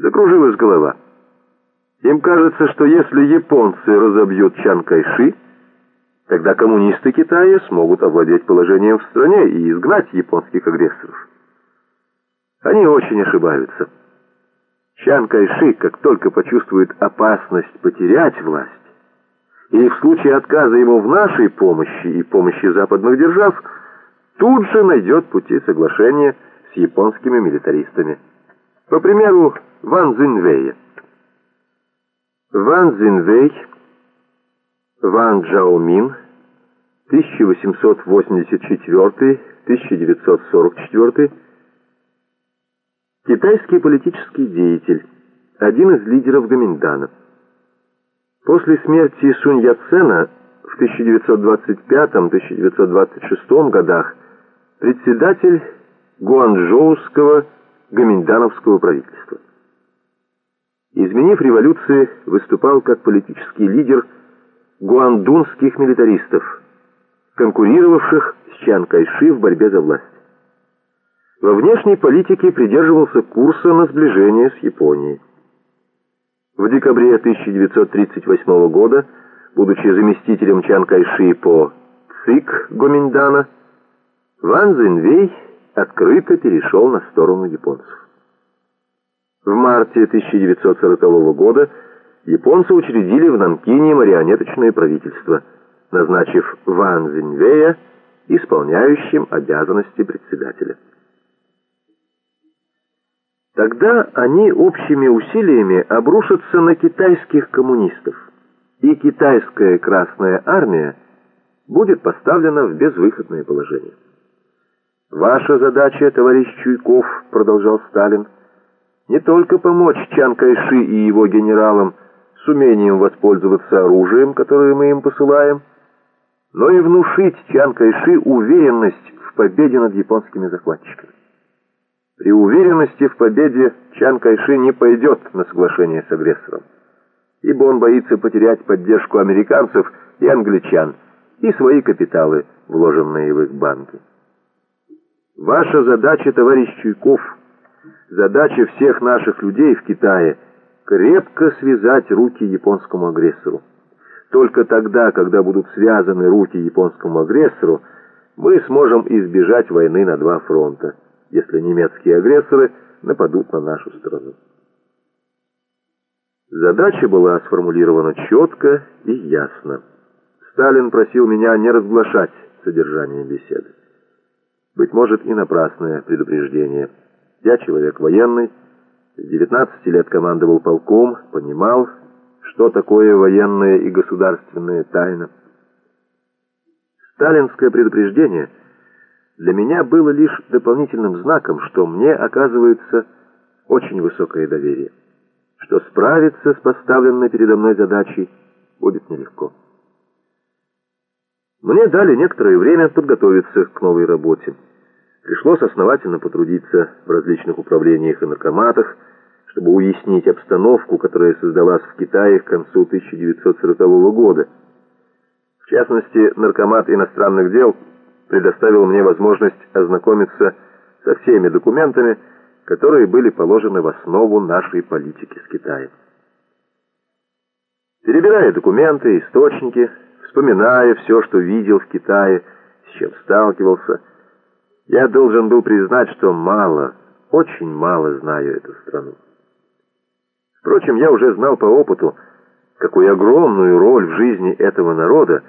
Закружилась голова. Им кажется, что если японцы разобьют Чан Кайши, тогда коммунисты Китая смогут овладеть положением в стране и изгнать японских агрессоров. Они очень ошибаются. Чан Кайши, как только почувствует опасность потерять власть, или в случае отказа ему в нашей помощи и помощи западных держав, тут же найдет пути соглашения с японскими милитаристами. По примеру Ван Цзиньвэя. Ван Цзиньвэй, Ван Джаомин, 1884-1944, китайский политический деятель, один из лидеров Гоминдана. После смерти Сунь Яцена в 1925-1926 годах председатель Гуанчжоуского гоминдановского правительства. Изменив революции, выступал как политический лидер гуандунских милитаристов, конкурировавших с Чан Кайши в борьбе за власть. Во внешней политике придерживался курса на сближение с Японией. В декабре 1938 года, будучи заместителем Чан Кайши по ЦИК Гоминдана, Ван Цзиньвей открыто перешел на сторону японцев. В марте 1940 года японцы учредили в Нанкине марионеточное правительство, назначив Ван Цзиньвея исполняющим обязанности председателя. Тогда они общими усилиями обрушатся на китайских коммунистов, и китайская Красная Армия будет поставлена в безвыходное положение. «Ваша задача, товарищ Чуйков», — продолжал Сталин, «не только помочь Чан Кайши и его генералам с умением воспользоваться оружием, которое мы им посылаем, но и внушить Чан Кайши уверенность в победе над японскими захватчиками. При уверенности в победе Чан Кайши не пойдет на соглашение с агрессором, ибо он боится потерять поддержку американцев и англичан и свои капиталы, вложенные в их банки. Ваша задача, товарищ Чуйков, задача всех наших людей в Китае, крепко связать руки японскому агрессору. Только тогда, когда будут связаны руки японскому агрессору, мы сможем избежать войны на два фронта если немецкие агрессоры нападут на нашу страну. Задача была сформулирована четко и ясно. Сталин просил меня не разглашать содержание беседы. Быть может и напрасное предупреждение. Я человек военный, с 19 лет командовал полком, понимал, что такое военная и государственная тайна. Сталинское предупреждение — для меня было лишь дополнительным знаком, что мне оказывается очень высокое доверие, что справиться с поставленной передо мной задачей будет нелегко. Мне дали некоторое время подготовиться к новой работе. Пришлось основательно потрудиться в различных управлениях и наркоматах, чтобы уяснить обстановку, которая создалась в Китае к концу 1940 года. В частности, наркомат иностранных дел – предоставил мне возможность ознакомиться со всеми документами, которые были положены в основу нашей политики с Китаем. Перебирая документы, источники, вспоминая все, что видел в Китае, с чем сталкивался, я должен был признать, что мало, очень мало знаю эту страну. Впрочем, я уже знал по опыту, какую огромную роль в жизни этого народа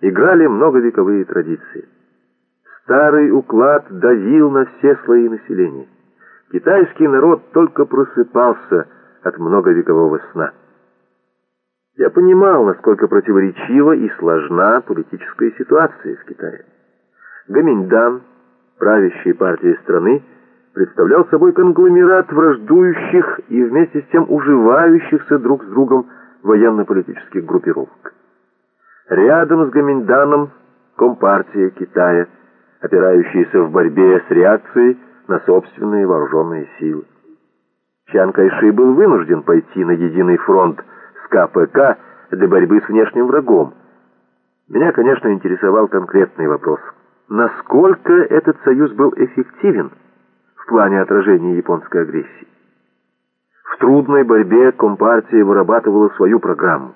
играли многовековые традиции. Старый уклад давил на все слои населения. Китайский народ только просыпался от многовекового сна. Я понимал, насколько противоречива и сложна политическая ситуация в Китае. Гаминьдан, правящая партия страны, представлял собой конгломерат враждующих и вместе с тем уживающихся друг с другом военно-политических группировок. Рядом с Гаминьданом Компартия Китая – опирающиеся в борьбе с реакцией на собственные вооруженные силы. Чан Кайши был вынужден пойти на единый фронт КПК для борьбы с внешним врагом. Меня, конечно, интересовал конкретный вопрос. Насколько этот союз был эффективен в плане отражения японской агрессии? В трудной борьбе Компартия вырабатывала свою программу.